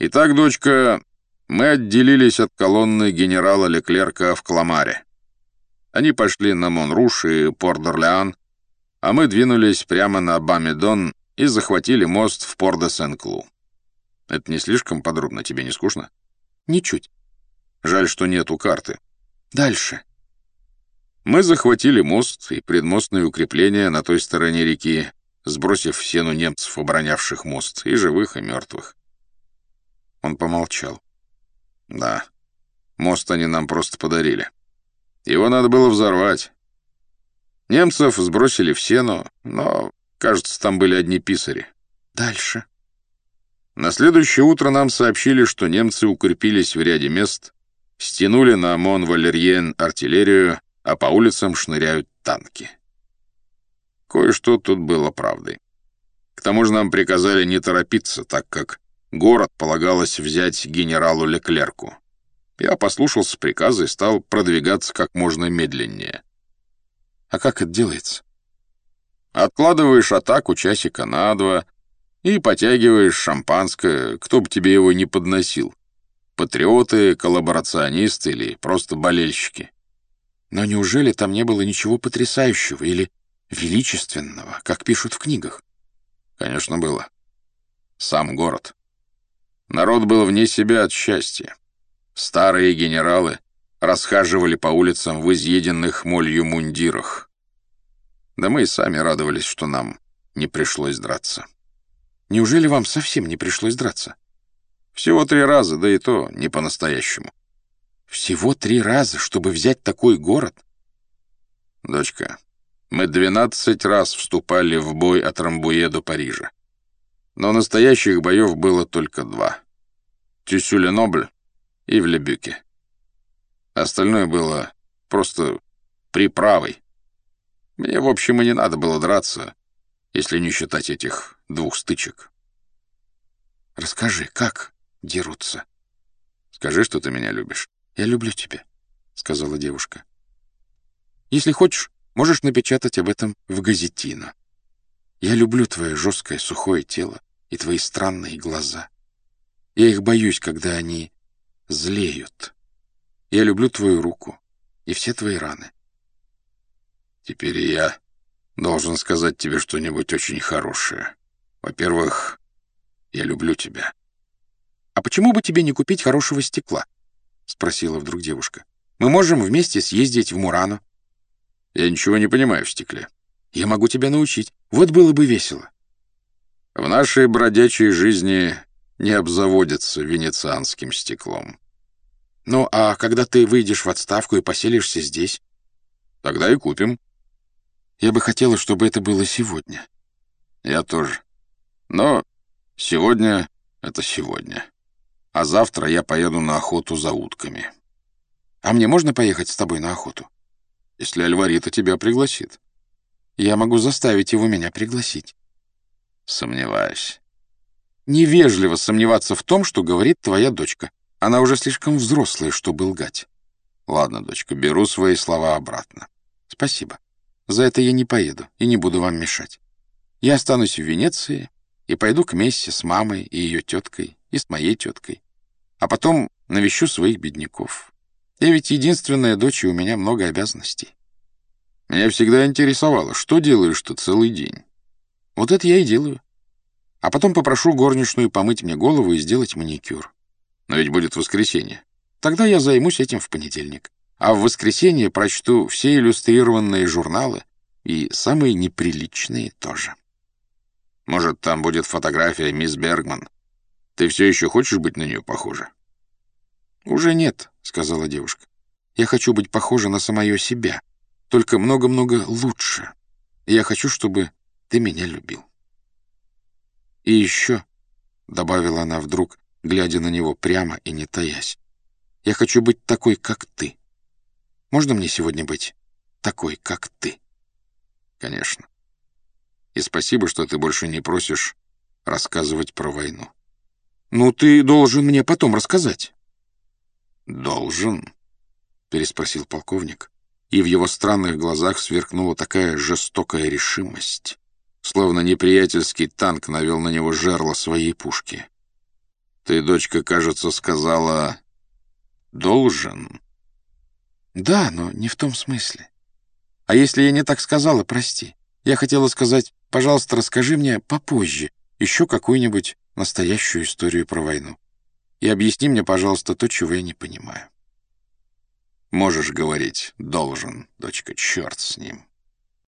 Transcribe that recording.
Итак, дочка, мы отделились от колонны генерала Леклерка в Кламаре. Они пошли на Монруш и Порт-Дорлеан, а мы двинулись прямо на Бамедон и захватили мост в Пор-де-Сен-Клу. Это не слишком подробно, тебе не скучно? Ничуть. Жаль, что нету карты. Дальше. Мы захватили мост и предмостные укрепления на той стороне реки, сбросив в сену немцев, оборонявших мост, и живых, и мертвых. Он помолчал. Да, мост они нам просто подарили. Его надо было взорвать. Немцев сбросили в сену, но, кажется, там были одни писари. Дальше. На следующее утро нам сообщили, что немцы укрепились в ряде мест, стянули на Мон-Валерьен артиллерию, а по улицам шныряют танки. Кое-что тут было правдой. К тому же нам приказали не торопиться, так как город полагалось взять генералу Леклерку. Я послушался приказа и стал продвигаться как можно медленнее. А как это делается? Откладываешь атаку часика на два и потягиваешь шампанское, кто бы тебе его не подносил. Патриоты, коллаборационисты или просто болельщики. Но неужели там не было ничего потрясающего или величественного, как пишут в книгах? Конечно, было. Сам город. Народ был вне себя от счастья. Старые генералы расхаживали по улицам в изъеденных молью мундирах. Да мы и сами радовались, что нам не пришлось драться. Неужели вам совсем не пришлось драться? Всего три раза, да и то не по-настоящему. Всего три раза, чтобы взять такой город? Дочка, мы двенадцать раз вступали в бой от Рамбуе до Парижа. Но настоящих боев было только два. Тюсюле-Нобль и в Лебюке. Остальное было просто приправой. Мне, в общем, и не надо было драться, если не считать этих двух стычек. Расскажи, как дерутся? Скажи, что ты меня любишь. Я люблю тебя, — сказала девушка. Если хочешь, можешь напечатать об этом в газетино. Я люблю твое жесткое сухое тело и твои странные глаза. Я их боюсь, когда они злеют. Я люблю твою руку и все твои раны. Теперь я должен сказать тебе что-нибудь очень хорошее. Во-первых, я люблю тебя. А почему бы тебе не купить хорошего стекла? Спросила вдруг девушка. Мы можем вместе съездить в Мурану. Я ничего не понимаю в стекле. Я могу тебя научить. Вот было бы весело. В нашей бродячей жизни не обзаводятся венецианским стеклом. Ну, а когда ты выйдешь в отставку и поселишься здесь? Тогда и купим. Я бы хотела, чтобы это было сегодня. Я тоже. Но сегодня — это сегодня. А завтра я поеду на охоту за утками. А мне можно поехать с тобой на охоту? Если Альварита тебя пригласит. Я могу заставить его меня пригласить. Сомневаюсь. Невежливо сомневаться в том, что говорит твоя дочка. Она уже слишком взрослая, чтобы лгать. Ладно, дочка, беру свои слова обратно. Спасибо. За это я не поеду и не буду вам мешать. Я останусь в Венеции и пойду к Мессе с мамой и ее теткой, и с моей теткой. А потом навещу своих бедняков. Я ведь единственная дочь, и у меня много обязанностей. Меня всегда интересовало, что делаешь ты целый день? Вот это я и делаю. А потом попрошу горничную помыть мне голову и сделать маникюр. Но ведь будет воскресенье. Тогда я займусь этим в понедельник. А в воскресенье прочту все иллюстрированные журналы и самые неприличные тоже. Может, там будет фотография мисс Бергман. Ты все еще хочешь быть на нее похожа? «Уже нет», — сказала девушка. «Я хочу быть похожа на самое себя, только много-много лучше. я хочу, чтобы ты меня любил». «И еще», — добавила она вдруг, глядя на него прямо и не таясь. «Я хочу быть такой, как ты. Можно мне сегодня быть такой, как ты?» «Конечно. И спасибо, что ты больше не просишь рассказывать про войну». «Ну, ты должен мне потом рассказать». «Должен?» — переспросил полковник, и в его странных глазах сверкнула такая жестокая решимость, словно неприятельский танк навел на него жерло своей пушки. Ты дочка, кажется, сказала «должен». Да, но не в том смысле. А если я не так сказала, прости. Я хотела сказать, пожалуйста, расскажи мне попозже еще какую-нибудь настоящую историю про войну. И объясни мне, пожалуйста, то, чего я не понимаю. Можешь говорить «должен», дочка, черт с ним.